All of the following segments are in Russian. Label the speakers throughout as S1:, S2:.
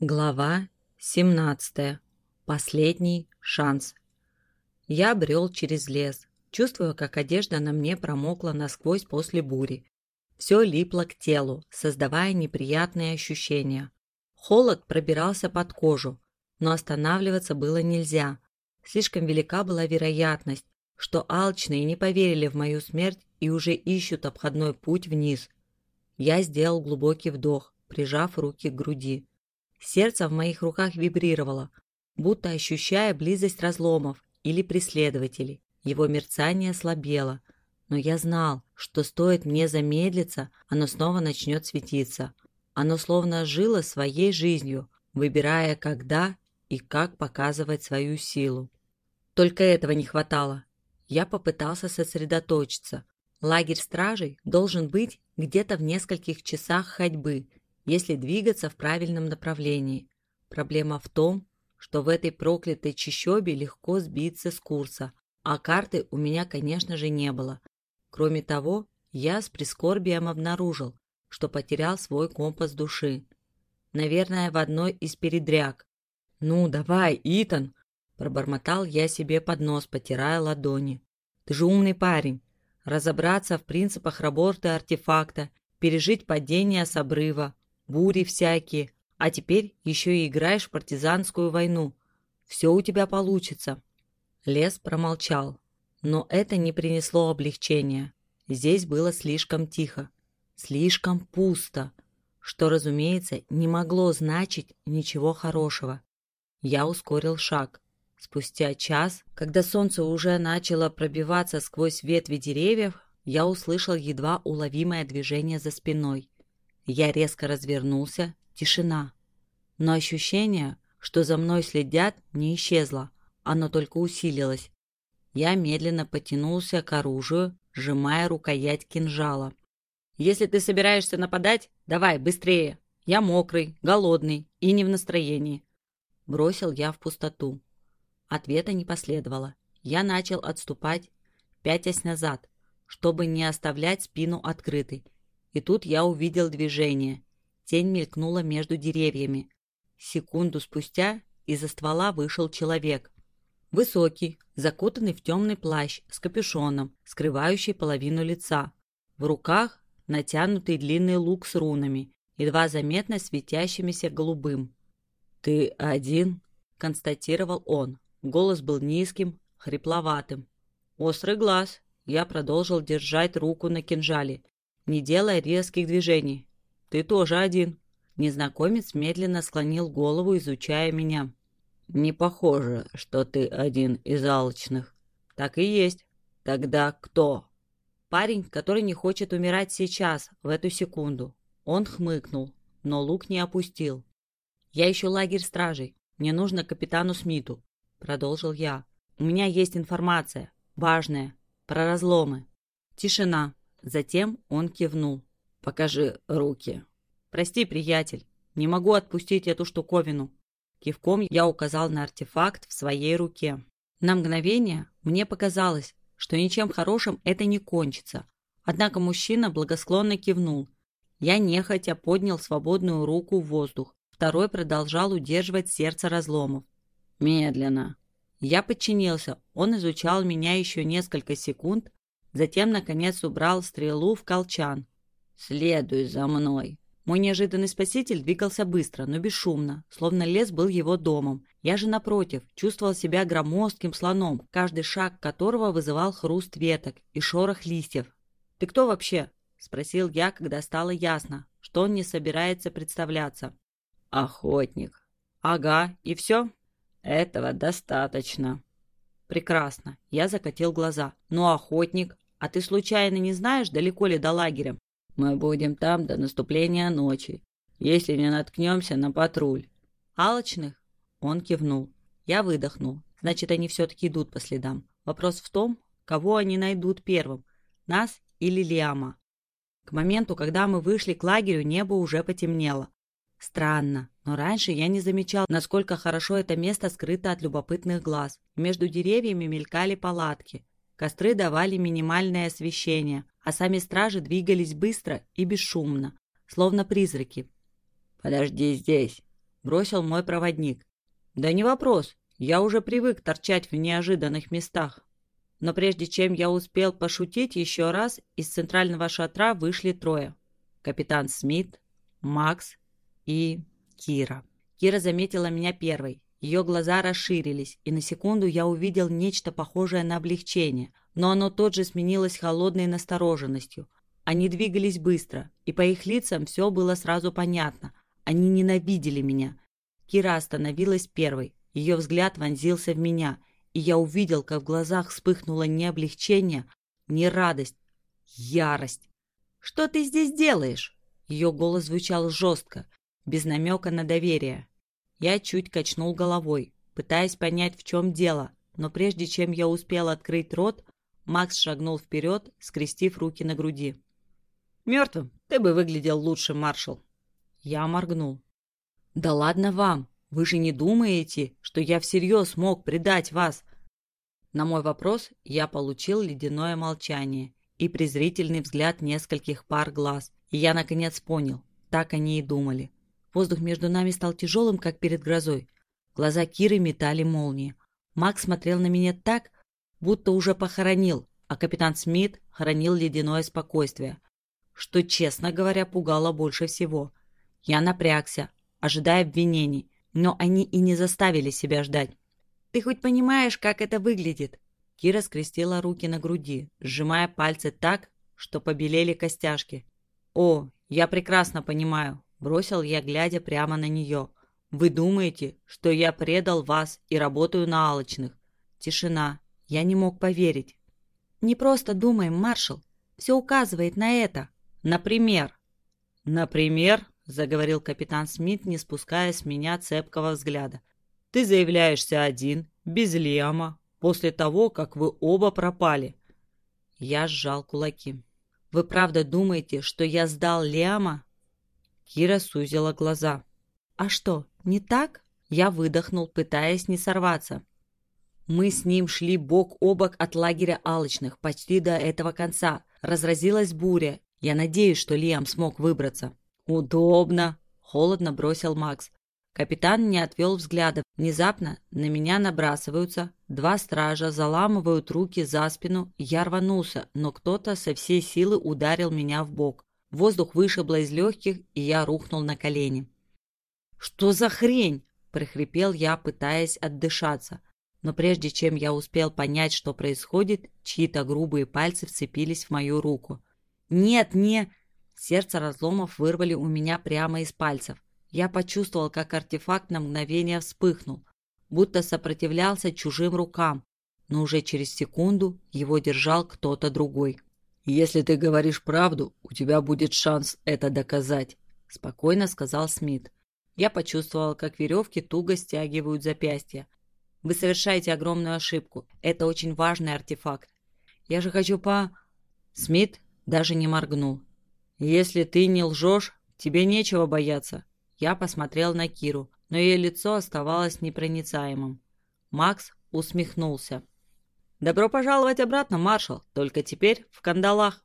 S1: Глава 17. Последний шанс. Я брел через лес, чувствуя, как одежда на мне промокла насквозь после бури. Все липло к телу, создавая неприятные ощущения. Холод пробирался под кожу, но останавливаться было нельзя. Слишком велика была вероятность, что алчные не поверили в мою смерть и уже ищут обходной путь вниз. Я сделал глубокий вдох, прижав руки к груди. Сердце в моих руках вибрировало, будто ощущая близость разломов или преследователей. Его мерцание слабело, но я знал, что стоит мне замедлиться, оно снова начнет светиться. Оно словно жило своей жизнью, выбирая, когда и как показывать свою силу. Только этого не хватало. Я попытался сосредоточиться. Лагерь стражей должен быть где-то в нескольких часах ходьбы – если двигаться в правильном направлении. Проблема в том, что в этой проклятой чащобе легко сбиться с курса, а карты у меня, конечно же, не было. Кроме того, я с прискорбием обнаружил, что потерял свой компас души. Наверное, в одной из передряг. «Ну, давай, Итан!» – пробормотал я себе под нос, потирая ладони. «Ты же умный парень. Разобраться в принципах работы артефакта, пережить падение с обрыва, бури всякие, а теперь еще и играешь в партизанскую войну. Все у тебя получится». Лес промолчал, но это не принесло облегчения. Здесь было слишком тихо, слишком пусто, что, разумеется, не могло значить ничего хорошего. Я ускорил шаг. Спустя час, когда солнце уже начало пробиваться сквозь ветви деревьев, я услышал едва уловимое движение за спиной. Я резко развернулся, тишина. Но ощущение, что за мной следят, не исчезло, оно только усилилось. Я медленно потянулся к оружию, сжимая рукоять кинжала. «Если ты собираешься нападать, давай, быстрее. Я мокрый, голодный и не в настроении». Бросил я в пустоту. Ответа не последовало. Я начал отступать, пятясь назад, чтобы не оставлять спину открытой и тут я увидел движение. Тень мелькнула между деревьями. Секунду спустя из-за ствола вышел человек. Высокий, закутанный в темный плащ с капюшоном, скрывающий половину лица. В руках натянутый длинный лук с рунами, едва заметно светящимися голубым. «Ты один?» – констатировал он. Голос был низким, хрипловатым. «Острый глаз». Я продолжил держать руку на кинжале не делая резких движений. «Ты тоже один». Незнакомец медленно склонил голову, изучая меня. «Не похоже, что ты один из алчных». «Так и есть». «Тогда кто?» «Парень, который не хочет умирать сейчас, в эту секунду». Он хмыкнул, но лук не опустил. «Я ищу лагерь стражей. Мне нужно капитану Смиту», — продолжил я. «У меня есть информация, важная, про разломы». Тишина. Затем он кивнул. «Покажи руки». «Прости, приятель, не могу отпустить эту штуковину». Кивком я указал на артефакт в своей руке. На мгновение мне показалось, что ничем хорошим это не кончится. Однако мужчина благосклонно кивнул. Я нехотя поднял свободную руку в воздух. Второй продолжал удерживать сердце разломов. Медленно. Я подчинился. Он изучал меня еще несколько секунд, Затем, наконец, убрал стрелу в колчан. «Следуй за мной!» Мой неожиданный спаситель двигался быстро, но бесшумно, словно лес был его домом. Я же, напротив, чувствовал себя громоздким слоном, каждый шаг которого вызывал хруст веток и шорох листьев. «Ты кто вообще?» – спросил я, когда стало ясно, что он не собирается представляться. «Охотник». «Ага, и все?» «Этого достаточно». «Прекрасно». Я закатил глаза. «Ну, охотник?» А ты случайно не знаешь, далеко ли до лагеря? Мы будем там до наступления ночи, если не наткнемся на патруль. Алочных? Он кивнул. Я выдохнул. Значит, они все-таки идут по следам. Вопрос в том, кого они найдут первым, нас или Лиама. К моменту, когда мы вышли к лагерю, небо уже потемнело. Странно, но раньше я не замечал, насколько хорошо это место скрыто от любопытных глаз. Между деревьями мелькали палатки. Костры давали минимальное освещение, а сами стражи двигались быстро и бесшумно, словно призраки. «Подожди здесь!» бросил мой проводник. Да не вопрос, я уже привык торчать в неожиданных местах. Но прежде чем я успел пошутить еще раз, из центрального шатра вышли трое. Капитан Смит, Макс и Кира. Кира заметила меня первой. Ее глаза расширились, и на секунду я увидел нечто похожее на облегчение, но оно тут же сменилось холодной настороженностью. Они двигались быстро, и по их лицам все было сразу понятно. Они ненавидели меня. Кира остановилась первой. Ее взгляд вонзился в меня, и я увидел, как в глазах вспыхнуло не облегчение, не радость, ярость. «Что ты здесь делаешь?» Ее голос звучал жестко, без намека на доверие. Я чуть качнул головой, пытаясь понять, в чем дело, но прежде чем я успел открыть рот, Макс шагнул вперед, скрестив руки на груди. «Мертвым ты бы выглядел лучше, маршал». Я моргнул. «Да ладно вам! Вы же не думаете, что я всерьез мог предать вас?» На мой вопрос я получил ледяное молчание и презрительный взгляд нескольких пар глаз, и я наконец понял, так они и думали. Воздух между нами стал тяжелым, как перед грозой. Глаза Киры метали молнии. Макс смотрел на меня так, будто уже похоронил, а капитан Смит хранил ледяное спокойствие, что, честно говоря, пугало больше всего. Я напрягся, ожидая обвинений, но они и не заставили себя ждать. «Ты хоть понимаешь, как это выглядит?» Кира скрестила руки на груди, сжимая пальцы так, что побелели костяшки. «О, я прекрасно понимаю. Бросил я, глядя прямо на нее. «Вы думаете, что я предал вас и работаю на алочных?» Тишина. Я не мог поверить. «Не просто думаем, маршал. Все указывает на это. Например». «Например?» — заговорил капитан Смит, не спуская с меня цепкого взгляда. «Ты заявляешься один, без Лиама, после того, как вы оба пропали». Я сжал кулаки. «Вы правда думаете, что я сдал Лиама?» Кира сузила глаза. «А что, не так?» Я выдохнул, пытаясь не сорваться. Мы с ним шли бок о бок от лагеря алочных почти до этого конца. Разразилась буря. Я надеюсь, что Лиам смог выбраться. «Удобно!» — холодно бросил Макс. Капитан не отвел взгляда. Внезапно на меня набрасываются. Два стража заламывают руки за спину. Я рванулся, но кто-то со всей силы ударил меня в бок. Воздух вышибло из легких, и я рухнул на колени. «Что за хрень?» – прохрипел я, пытаясь отдышаться. Но прежде чем я успел понять, что происходит, чьи-то грубые пальцы вцепились в мою руку. «Нет, не...» Сердце разломов вырвали у меня прямо из пальцев. Я почувствовал, как артефакт на мгновение вспыхнул, будто сопротивлялся чужим рукам, но уже через секунду его держал кто-то другой. «Если ты говоришь правду, у тебя будет шанс это доказать», — спокойно сказал Смит. Я почувствовал, как веревки туго стягивают запястья. «Вы совершаете огромную ошибку. Это очень важный артефакт. Я же хочу по...» Смит даже не моргнул. «Если ты не лжешь, тебе нечего бояться». Я посмотрел на Киру, но ее лицо оставалось непроницаемым. Макс усмехнулся. «Добро пожаловать обратно, маршал, только теперь в кандалах».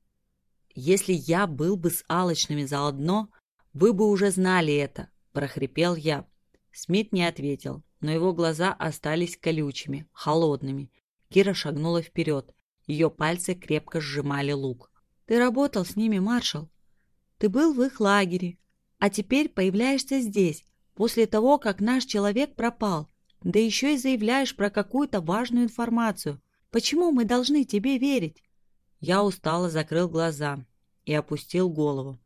S1: «Если я был бы с алочными заодно, вы бы уже знали это», – прохрипел я. Смит не ответил, но его глаза остались колючими, холодными. Кира шагнула вперед. Ее пальцы крепко сжимали лук. «Ты работал с ними, маршал. Ты был в их лагере, а теперь появляешься здесь, после того, как наш человек пропал, да еще и заявляешь про какую-то важную информацию. Почему мы должны тебе верить?» Я устало закрыл глаза и опустил голову.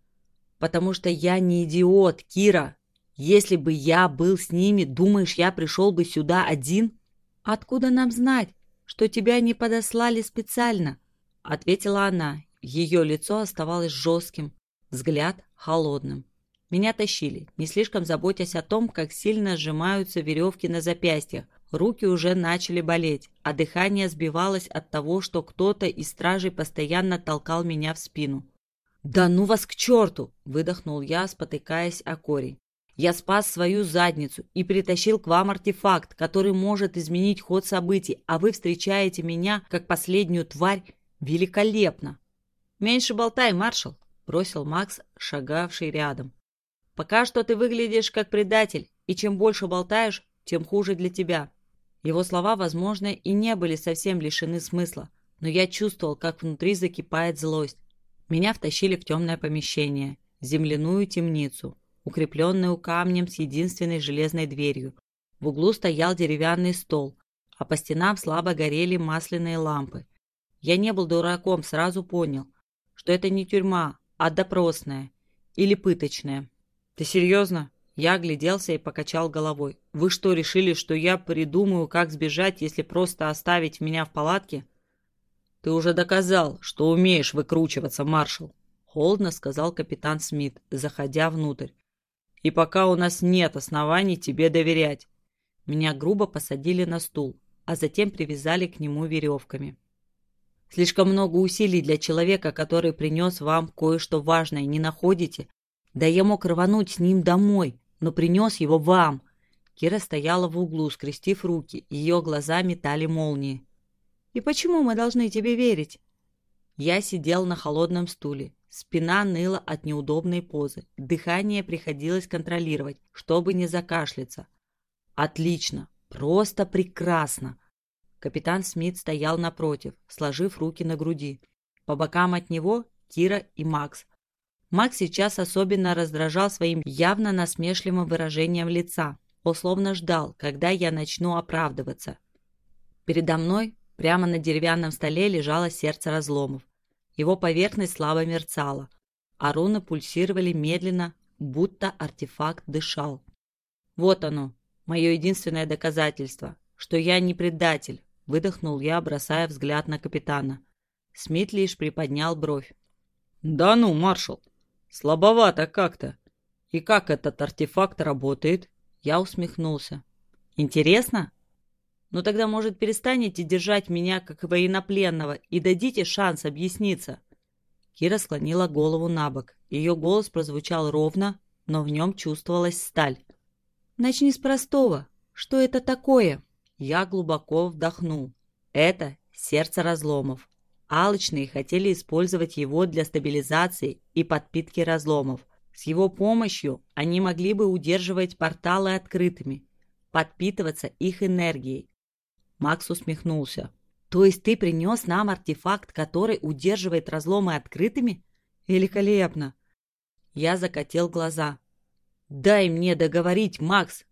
S1: «Потому что я не идиот, Кира. Если бы я был с ними, думаешь, я пришел бы сюда один?» «Откуда нам знать, что тебя не подослали специально?» Ответила она. Ее лицо оставалось жестким, взгляд холодным. Меня тащили, не слишком заботясь о том, как сильно сжимаются веревки на запястьях, Руки уже начали болеть, а дыхание сбивалось от того, что кто-то из стражей постоянно толкал меня в спину. «Да ну вас к черту!» – выдохнул я, спотыкаясь о корень. «Я спас свою задницу и притащил к вам артефакт, который может изменить ход событий, а вы встречаете меня, как последнюю тварь, великолепно!» «Меньше болтай, маршал!» – бросил Макс, шагавший рядом. «Пока что ты выглядишь как предатель, И чем больше болтаешь, тем хуже для тебя». Его слова, возможно, и не были совсем лишены смысла, но я чувствовал, как внутри закипает злость. Меня втащили в темное помещение, земляную темницу, укрепленную камнем с единственной железной дверью. В углу стоял деревянный стол, а по стенам слабо горели масляные лампы. Я не был дураком, сразу понял, что это не тюрьма, а допросная или пыточная. «Ты серьезно?» Я огляделся и покачал головой. «Вы что, решили, что я придумаю, как сбежать, если просто оставить меня в палатке?» «Ты уже доказал, что умеешь выкручиваться, маршал», — холодно сказал капитан Смит, заходя внутрь. «И пока у нас нет оснований тебе доверять». Меня грубо посадили на стул, а затем привязали к нему веревками. «Слишком много усилий для человека, который принес вам кое-что важное, не находите? Да я мог рвануть с ним домой, но принес его вам». Кира стояла в углу, скрестив руки, ее глаза метали молнии. «И почему мы должны тебе верить?» Я сидел на холодном стуле. Спина ныла от неудобной позы. Дыхание приходилось контролировать, чтобы не закашляться. «Отлично! Просто прекрасно!» Капитан Смит стоял напротив, сложив руки на груди. По бокам от него Кира и Макс. Макс сейчас особенно раздражал своим явно насмешливым выражением лица. Он словно ждал, когда я начну оправдываться. Передо мной прямо на деревянном столе лежало сердце разломов. Его поверхность слабо мерцала, а руны пульсировали медленно, будто артефакт дышал. Вот оно, мое единственное доказательство, что я не предатель, выдохнул я, бросая взгляд на капитана. Смит лишь приподнял бровь. «Да ну, маршал, Слабовато как-то. И как этот артефакт работает? Я усмехнулся. Интересно? Ну тогда, может, перестанете держать меня как военнопленного и дадите шанс объясниться? Кира склонила голову на бок. Ее голос прозвучал ровно, но в нем чувствовалась сталь. «Начни с простого. Что это такое?» Я глубоко вдохнул. «Это сердце разломов. Алчные хотели использовать его для стабилизации и подпитки разломов. С его помощью они могли бы удерживать порталы открытыми, подпитываться их энергией. Макс усмехнулся. «То есть ты принес нам артефакт, который удерживает разломы открытыми? Великолепно!» Я закатил глаза. «Дай мне договорить, Макс!»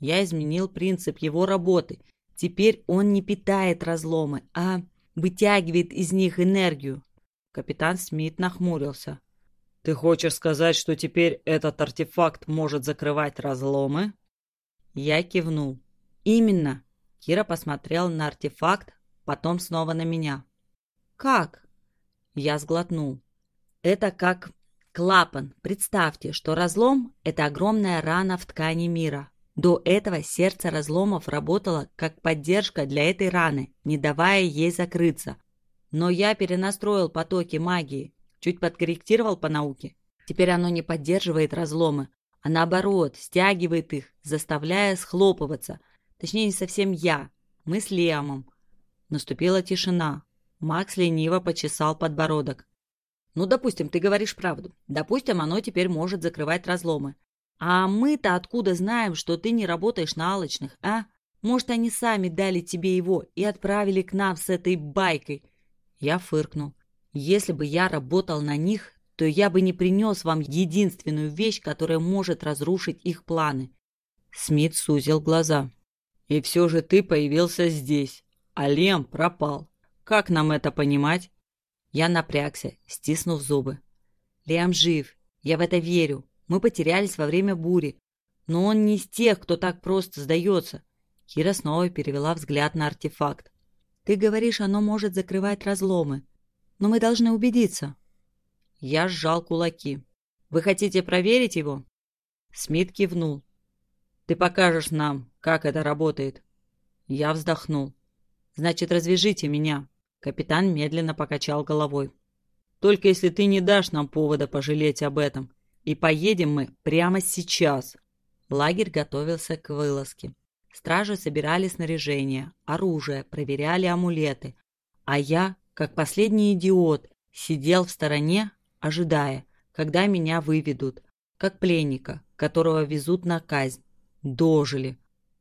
S1: Я изменил принцип его работы. Теперь он не питает разломы, а вытягивает из них энергию. Капитан Смит нахмурился. «Ты хочешь сказать, что теперь этот артефакт может закрывать разломы?» Я кивнул. «Именно!» Кира посмотрел на артефакт, потом снова на меня. «Как?» Я сглотнул. «Это как клапан. Представьте, что разлом – это огромная рана в ткани мира. До этого сердце разломов работало как поддержка для этой раны, не давая ей закрыться. Но я перенастроил потоки магии, чуть подкорректировал по науке. Теперь оно не поддерживает разломы, а наоборот, стягивает их, заставляя схлопываться. Точнее, не совсем я, мы с Лиамом. Наступила тишина. Макс лениво почесал подбородок. «Ну, допустим, ты говоришь правду. Допустим, оно теперь может закрывать разломы. А мы-то откуда знаем, что ты не работаешь на алочных, а? Может, они сами дали тебе его и отправили к нам с этой байкой?» Я фыркнул. «Если бы я работал на них, то я бы не принес вам единственную вещь, которая может разрушить их планы». Смит сузил глаза. «И все же ты появился здесь, а Лем пропал. Как нам это понимать?» Я напрягся, стиснув зубы. «Лем жив, я в это верю. Мы потерялись во время бури. Но он не из тех, кто так просто сдается. Кира снова перевела взгляд на артефакт. Ты говоришь, оно может закрывать разломы. Но мы должны убедиться. Я сжал кулаки. Вы хотите проверить его? Смит кивнул. Ты покажешь нам, как это работает. Я вздохнул. Значит, развяжите меня. Капитан медленно покачал головой. Только если ты не дашь нам повода пожалеть об этом. И поедем мы прямо сейчас. Лагерь готовился к вылазке. Стражи собирали снаряжение, оружие, проверяли амулеты. А я, как последний идиот, сидел в стороне, ожидая, когда меня выведут, как пленника, которого везут на казнь. Дожили.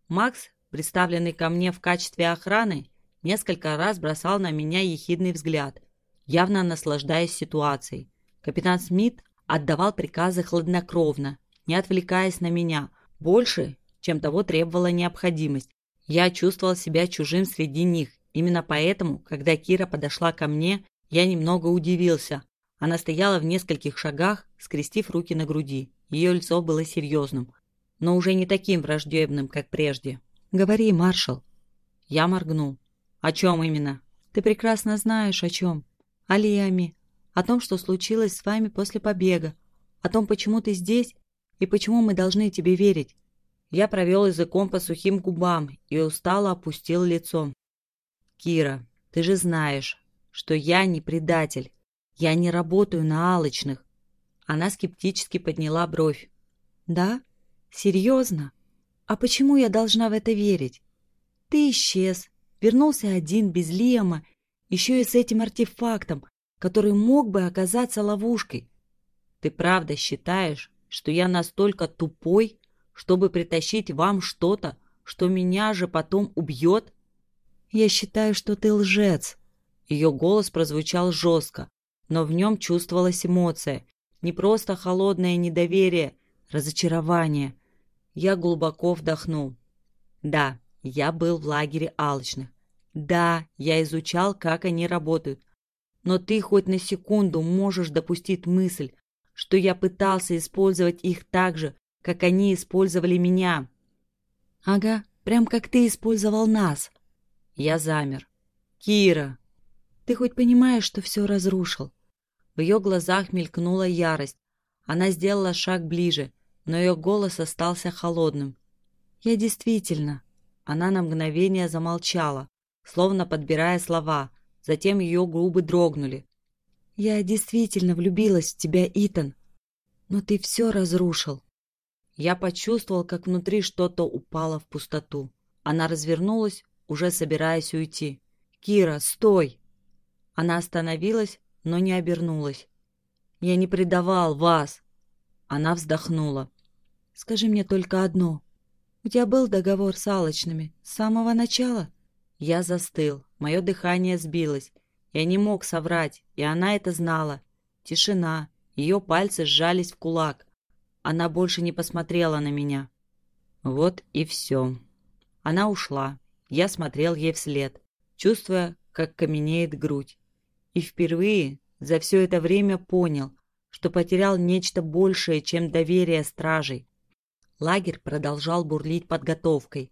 S1: Макс, представленный ко мне в качестве охраны, несколько раз бросал на меня ехидный взгляд, явно наслаждаясь ситуацией. Капитан Смит отдавал приказы хладнокровно, не отвлекаясь на меня, больше, чем того требовала необходимость. Я чувствовал себя чужим среди них. Именно поэтому, когда Кира подошла ко мне, я немного удивился. Она стояла в нескольких шагах, скрестив руки на груди. Ее лицо было серьезным, но уже не таким враждебным, как прежде. «Говори, маршал». Я моргнул. «О чем именно?» «Ты прекрасно знаешь, о чем. О Лиаме. О том, что случилось с вами после побега. О том, почему ты здесь и почему мы должны тебе верить. Я провел языком по сухим губам и устало опустил лицо. «Кира, ты же знаешь, что я не предатель. Я не работаю на алочных». Она скептически подняла бровь. «Да? Серьезно? А почему я должна в это верить? Ты исчез, вернулся один, без Лиама, еще и с этим артефактом, который мог бы оказаться ловушкой. Ты правда считаешь, что я настолько тупой, чтобы притащить вам что-то, что меня же потом убьет? Я считаю, что ты лжец. Ее голос прозвучал жестко, но в нем чувствовалась эмоция. Не просто холодное недоверие, разочарование. Я глубоко вдохнул. Да, я был в лагере алчных. Да, я изучал, как они работают. Но ты хоть на секунду можешь допустить мысль, что я пытался использовать их так же, как они использовали меня. Ага, прям как ты использовал нас. Я замер. Кира, ты хоть понимаешь, что все разрушил? В ее глазах мелькнула ярость. Она сделала шаг ближе, но ее голос остался холодным. Я действительно... Она на мгновение замолчала, словно подбирая слова. Затем ее губы дрогнули. «Я действительно влюбилась в тебя, Итан. Но ты все разрушил. Я почувствовал, как внутри что-то упало в пустоту. Она развернулась, уже собираясь уйти. «Кира, стой!» Она остановилась, но не обернулась. «Я не предавал вас!» Она вздохнула. «Скажи мне только одно. У тебя был договор с Алочными с самого начала?» Я застыл, мое дыхание сбилось. Я не мог соврать, и она это знала. Тишина, ее пальцы сжались в кулак. Она больше не посмотрела на меня. Вот и все. Она ушла. Я смотрел ей вслед, чувствуя, как каменеет грудь. И впервые за все это время понял, что потерял нечто большее, чем доверие стражей. Лагерь продолжал бурлить подготовкой.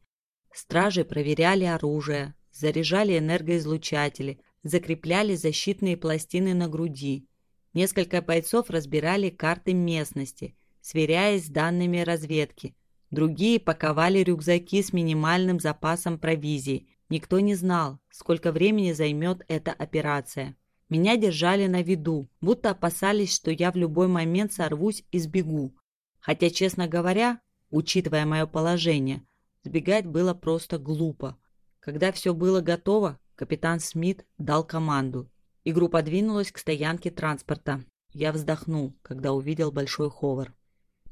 S1: Стражи проверяли оружие, заряжали энергоизлучатели, закрепляли защитные пластины на груди. Несколько бойцов разбирали карты местности – сверяясь с данными разведки. Другие паковали рюкзаки с минимальным запасом провизии. Никто не знал, сколько времени займет эта операция. Меня держали на виду, будто опасались, что я в любой момент сорвусь и сбегу. Хотя, честно говоря, учитывая мое положение, сбегать было просто глупо. Когда все было готово, капитан Смит дал команду, и группа двинулась к стоянке транспорта. Я вздохнул, когда увидел большой ховар.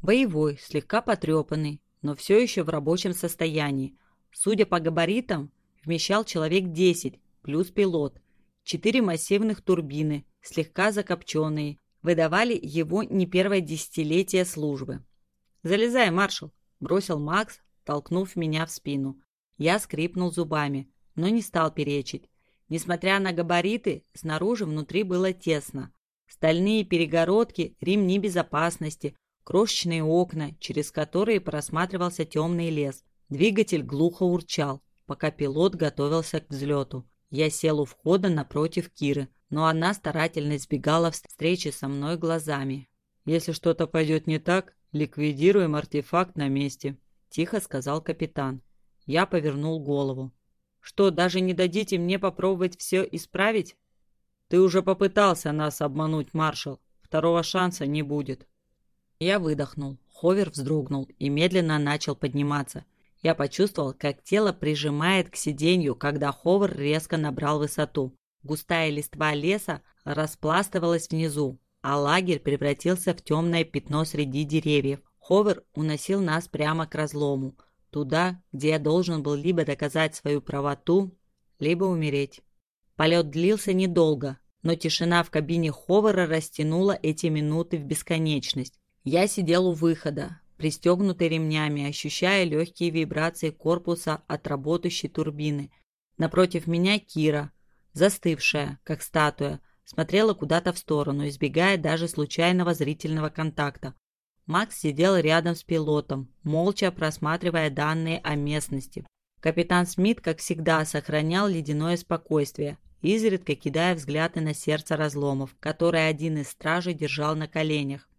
S1: Боевой, слегка потрепанный, но все еще в рабочем состоянии. Судя по габаритам, вмещал человек 10, плюс пилот. Четыре массивных турбины, слегка закопченные, выдавали его не первое десятилетие службы. «Залезай, маршал!» – бросил Макс, толкнув меня в спину. Я скрипнул зубами, но не стал перечить. Несмотря на габариты, снаружи внутри было тесно. Стальные перегородки, ремни безопасности, крошечные окна, через которые просматривался темный лес. Двигатель глухо урчал, пока пилот готовился к взлету. Я сел у входа напротив Киры, но она старательно избегала встречи со мной глазами. «Если что-то пойдет не так, ликвидируем артефакт на месте», – тихо сказал капитан. Я повернул голову. «Что, даже не дадите мне попробовать все исправить?» «Ты уже попытался нас обмануть, маршал. Второго шанса не будет». Я выдохнул. Ховер вздрогнул и медленно начал подниматься. Я почувствовал, как тело прижимает к сиденью, когда Ховер резко набрал высоту. Густая листва леса распластывалась внизу, а лагерь превратился в темное пятно среди деревьев. Ховер уносил нас прямо к разлому. туда, где я должен был либо доказать свою правоту, либо умереть. Полет длился недолго, но тишина в кабине Ховара растянула эти минуты в бесконечность. Я сидел у выхода, пристегнутый ремнями, ощущая легкие вибрации корпуса от работающей турбины. Напротив меня Кира, застывшая, как статуя, смотрела куда-то в сторону, избегая даже случайного зрительного контакта. Макс сидел рядом с пилотом, молча просматривая данные о местности. Капитан Смит, как всегда, сохранял ледяное спокойствие, изредка кидая взгляды на сердце разломов, которое один из стражей держал на коленях.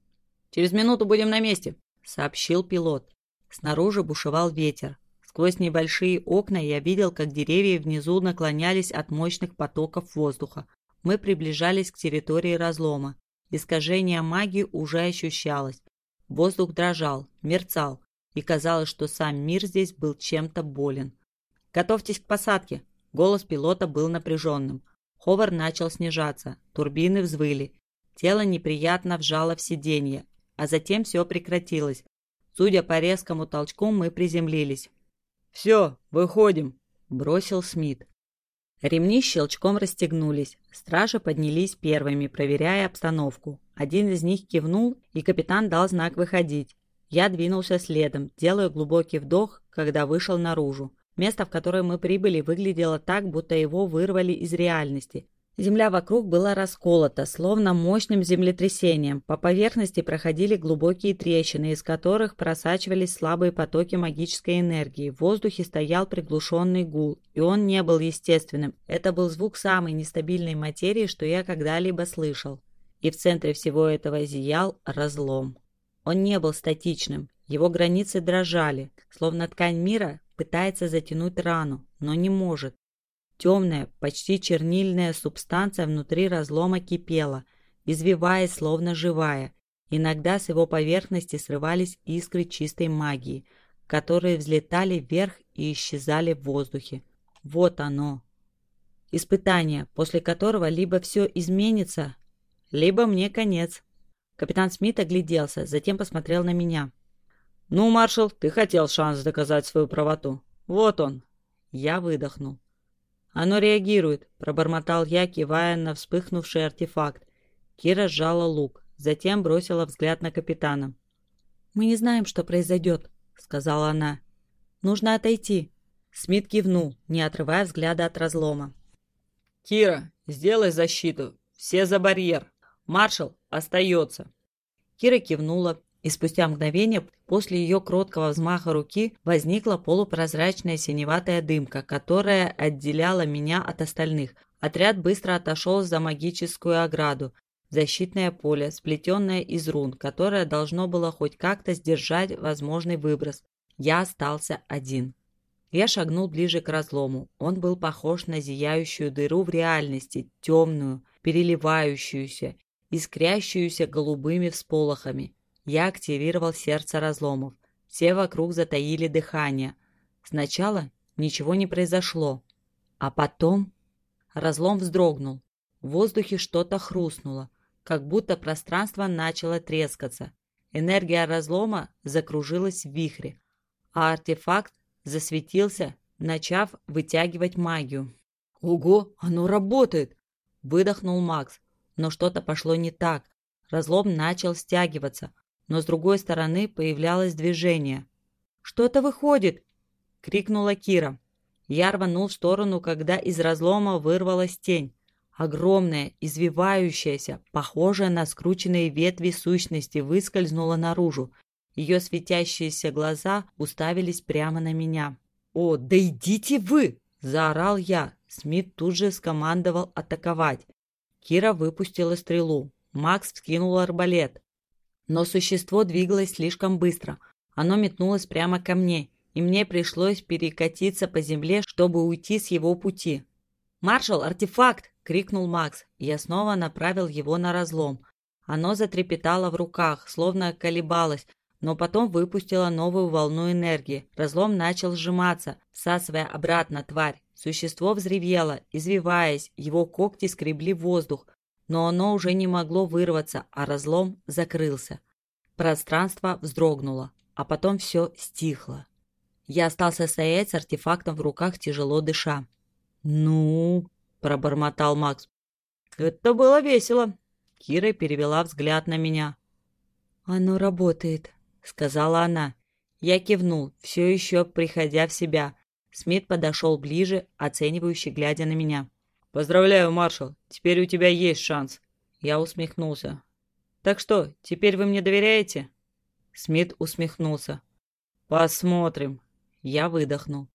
S1: «Через минуту будем на месте», — сообщил пилот. Снаружи бушевал ветер. Сквозь небольшие окна я видел, как деревья внизу наклонялись от мощных потоков воздуха. Мы приближались к территории разлома. Искажение магии уже ощущалось. Воздух дрожал, мерцал, и казалось, что сам мир здесь был чем-то болен. «Готовьтесь к посадке!» Голос пилота был напряженным. Ховар начал снижаться, турбины взвыли. Тело неприятно вжало в сиденье, а затем все прекратилось. Судя по резкому толчку, мы приземлились. «Все, выходим!» – бросил Смит. Ремни щелчком расстегнулись. Стражи поднялись первыми, проверяя обстановку. Один из них кивнул, и капитан дал знак выходить. Я двинулся следом, делая глубокий вдох, когда вышел наружу. Место, в которое мы прибыли, выглядело так, будто его вырвали из реальности. Земля вокруг была расколота, словно мощным землетрясением. По поверхности проходили глубокие трещины, из которых просачивались слабые потоки магической энергии. В воздухе стоял приглушенный гул, и он не был естественным. Это был звук самой нестабильной материи, что я когда-либо слышал. И в центре всего этого зиял разлом. Он не был статичным, его границы дрожали, словно ткань мира пытается затянуть рану, но не может. Темная, почти чернильная субстанция внутри разлома кипела, извиваясь, словно живая. Иногда с его поверхности срывались искры чистой магии, которые взлетали вверх и исчезали в воздухе. Вот оно. Испытание, после которого либо все изменится, либо мне конец. Капитан Смит огляделся, затем посмотрел на меня. «Ну, маршал, ты хотел шанс доказать свою правоту. Вот он». Я выдохнул. «Оно реагирует», – пробормотал я, кивая на вспыхнувший артефакт. Кира сжала лук, затем бросила взгляд на капитана. «Мы не знаем, что произойдет», – сказала она. «Нужно отойти». Смит кивнул, не отрывая взгляда от разлома. «Кира, сделай защиту. Все за барьер. Маршал остается». Кира кивнула, и спустя мгновение после ее кроткого взмаха руки возникла полупрозрачная синеватая дымка, которая отделяла меня от остальных. Отряд быстро отошел за магическую ограду, защитное поле, сплетенное из рун, которое должно было хоть как-то сдержать возможный выброс. Я остался один. Я шагнул ближе к разлому. Он был похож на зияющую дыру в реальности, темную, переливающуюся, искрящуюся голубыми всполохами. Я активировал сердце разломов. Все вокруг затаили дыхание. Сначала ничего не произошло. А потом... Разлом вздрогнул. В воздухе что-то хрустнуло, как будто пространство начало трескаться. Энергия разлома закружилась в вихре, а артефакт засветился, начав вытягивать магию. «Ого, оно работает!» – выдохнул Макс. Но что-то пошло не так. Разлом начал стягиваться, но с другой стороны появлялось движение. «Что-то выходит!» — крикнула Кира. Я рванул в сторону, когда из разлома вырвалась тень. Огромная, извивающаяся, похожая на скрученные ветви сущности, выскользнула наружу. Ее светящиеся глаза уставились прямо на меня. «О, да идите вы!» – заорал я. Смит тут же скомандовал атаковать. Кира выпустила стрелу. Макс вскинул арбалет. Но существо двигалось слишком быстро. Оно метнулось прямо ко мне, и мне пришлось перекатиться по земле, чтобы уйти с его пути. «Маршал, артефакт!» — крикнул Макс. Я снова направил его на разлом. Оно затрепетало в руках, словно колебалось, но потом выпустило новую волну энергии. Разлом начал сжиматься, всасывая обратно тварь. Существо взревело, извиваясь, его когти скребли воздух но оно уже не могло вырваться, а разлом закрылся. Пространство вздрогнуло, а потом все стихло. Я остался стоять с артефактом в руках, тяжело дыша. «Ну?» – пробормотал Макс. «Это было весело». Кира перевела взгляд на меня. «Оно работает», — сказала она. Я кивнул, все еще приходя в себя. Смит подошел ближе, оценивающе глядя на меня. «Поздравляю, маршал, теперь у тебя есть шанс». Я усмехнулся. «Так что, теперь вы мне доверяете?» Смит усмехнулся. «Посмотрим». Я выдохнул.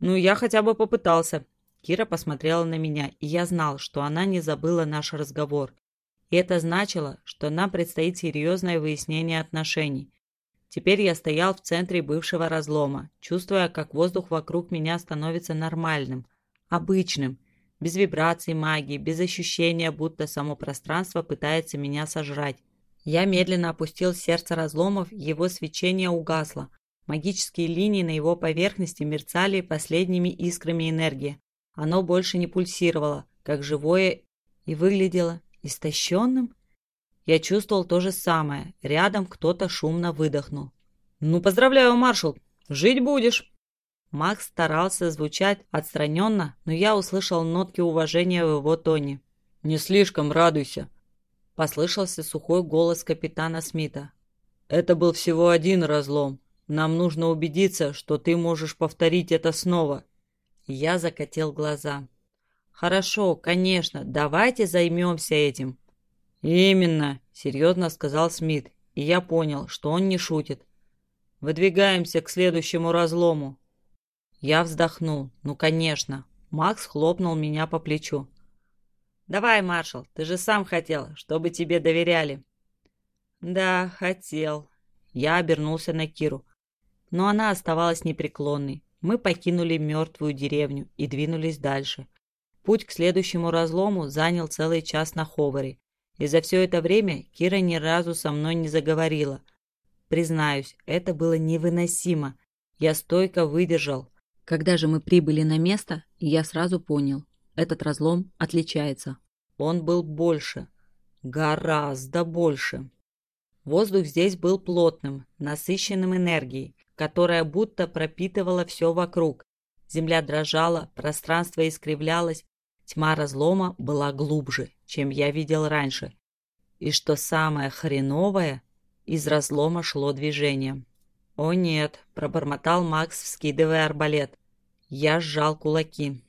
S1: «Ну, я хотя бы попытался». Кира посмотрела на меня, и я знал, что она не забыла наш разговор. И это значило, что нам предстоит серьезное выяснение отношений. Теперь я стоял в центре бывшего разлома, чувствуя, как воздух вокруг меня становится нормальным, обычным, без вибраций магии, без ощущения, будто само пространство пытается меня сожрать. Я медленно опустил сердце разломов, его свечение угасло. Магические линии на его поверхности мерцали последними искрами энергии. Оно больше не пульсировало, как живое, и выглядело Истощенным? Я чувствовал то же самое. Рядом кто-то шумно выдохнул. «Ну, поздравляю, маршал! Жить будешь!» Макс старался звучать отстраненно, но я услышал нотки уважения в его тоне. «Не слишком радуйся!» Послышался сухой голос капитана Смита. «Это был всего один разлом. Нам нужно убедиться, что ты можешь повторить это снова». Я закатил глаза. «Хорошо, конечно, давайте займемся этим». «Именно», — серьезно сказал Смит, и я понял, что он не шутит. «Выдвигаемся к следующему разлому». Я вздохнул. «Ну, конечно». Макс хлопнул меня по плечу. «Давай, маршал, ты же сам хотел, чтобы тебе доверяли». «Да, хотел». Я обернулся на Киру. Но она оставалась непреклонной. Мы покинули мертвую деревню и двинулись дальше. Путь к следующему разлому занял целый час на Ховаре. И за все это время Кира ни разу со мной не заговорила. Признаюсь, это было невыносимо. Я стойко выдержал. Когда же мы прибыли на место, я сразу понял, этот разлом отличается. Он был больше. Гораздо больше. Воздух здесь был плотным, насыщенным энергией, которая будто пропитывала все вокруг. Земля дрожала, пространство искривлялось, Тьма разлома была глубже, чем я видел раньше. И что самое хреновое, из разлома шло движение. «О нет», — пробормотал Макс, вскидывая арбалет. Я сжал кулаки.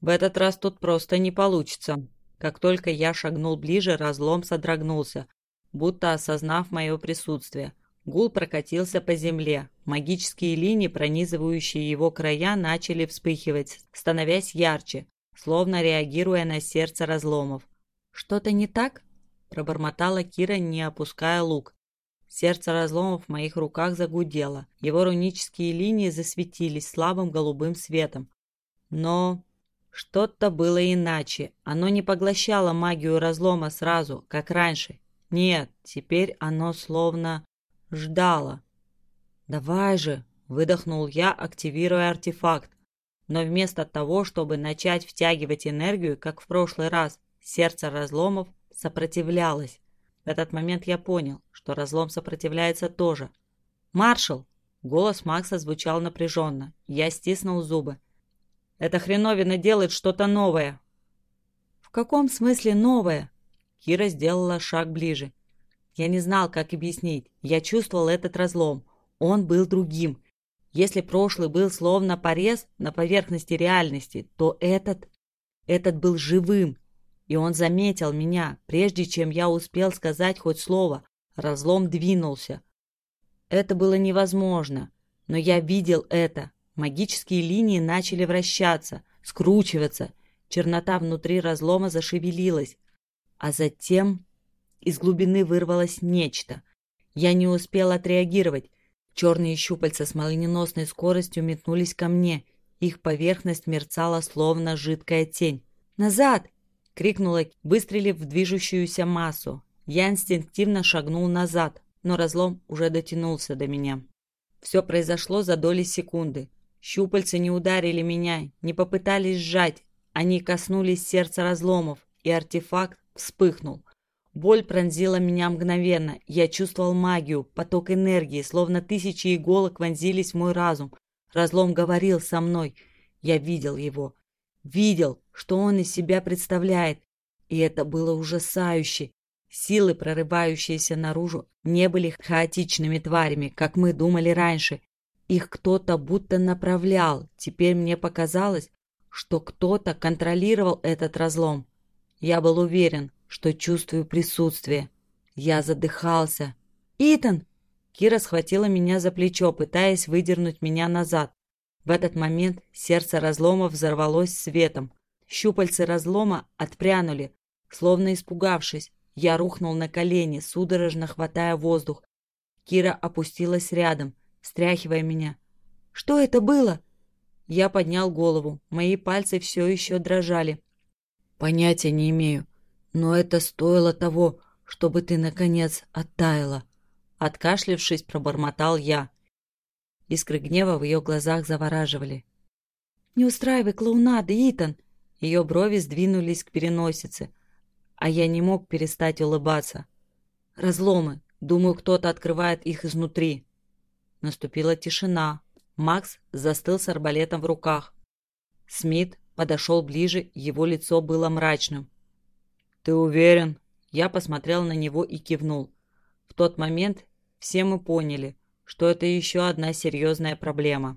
S1: «В этот раз тут просто не получится». Как только я шагнул ближе, разлом содрогнулся, будто осознав мое присутствие. Гул прокатился по земле. Магические линии, пронизывающие его края, начали вспыхивать, становясь ярче, словно реагируя на сердце разломов. «Что-то не так?» – пробормотала Кира, не опуская лук. Сердце разломов в моих руках загудело. Его рунические линии засветились слабым голубым светом. Но что-то было иначе. Оно не поглощало магию разлома сразу, как раньше. Нет, теперь оно словно ждало. «Давай же!» – выдохнул я, активируя артефакт. Но вместо того, чтобы начать втягивать энергию, как в прошлый раз, сердце разломов сопротивлялось. В этот момент я понял, что разлом сопротивляется тоже. «Маршал!» Голос Макса звучал напряженно. Я стиснул зубы. «Эта хреновина делает что-то новое!» «В каком смысле новое?» Кира сделала шаг ближе. Я не знал, как объяснить. Я чувствовал этот разлом. Он был другим. Если прошлый был словно порез на поверхности реальности, то этот... Этот был живым, и он заметил меня, прежде чем я успел сказать хоть слово. Разлом двинулся. Это было невозможно, но я видел это. Магические линии начали вращаться, скручиваться. Чернота внутри разлома зашевелилась. А затем из глубины вырвалось нечто. Я не успел отреагировать. Черные щупальца с молниеносной скоростью метнулись ко мне. Их поверхность мерцала, словно жидкая тень. «Назад!» — крикнула, выстрелив в движущуюся массу. Я инстинктивно шагнул назад, но разлом уже дотянулся до меня. Все произошло за доли секунды. Щупальца не ударили меня, не попытались сжать. Они коснулись сердца разломов, и артефакт вспыхнул. Боль пронзила меня мгновенно. Я чувствовал магию, поток энергии, словно тысячи иголок вонзились в мой разум. Разлом говорил со мной. Я видел его. Видел, что он из себя представляет. И это было ужасающе. Силы, прорывающиеся наружу, не были хаотичными тварями, как мы думали раньше. Их кто-то будто направлял. Теперь мне показалось, что кто-то контролировал этот разлом. Я был уверен, что чувствую присутствие. Я задыхался. «Итан!» Кира схватила меня за плечо, пытаясь выдернуть меня назад. В этот момент сердце разлома взорвалось светом. Щупальцы разлома отпрянули, словно испугавшись. Я рухнул на колени, судорожно хватая воздух. Кира опустилась рядом, стряхивая меня. «Что это было?» Я поднял голову. Мои пальцы все еще дрожали. «Понятия не имею. Но это стоило того, чтобы ты, наконец, оттаяла». Откашлившись, пробормотал я. Искры гнева в ее глазах завораживали. «Не устраивай клоунады, Итан!» Ее брови сдвинулись к переносице, а я не мог перестать улыбаться. «Разломы. Думаю, кто-то открывает их изнутри». Наступила тишина. Макс застыл с арбалетом в руках. Смит подошел ближе, его лицо было мрачным. «Ты уверен?» Я посмотрел на него и кивнул. В тот момент все мы поняли, что это еще одна серьезная проблема.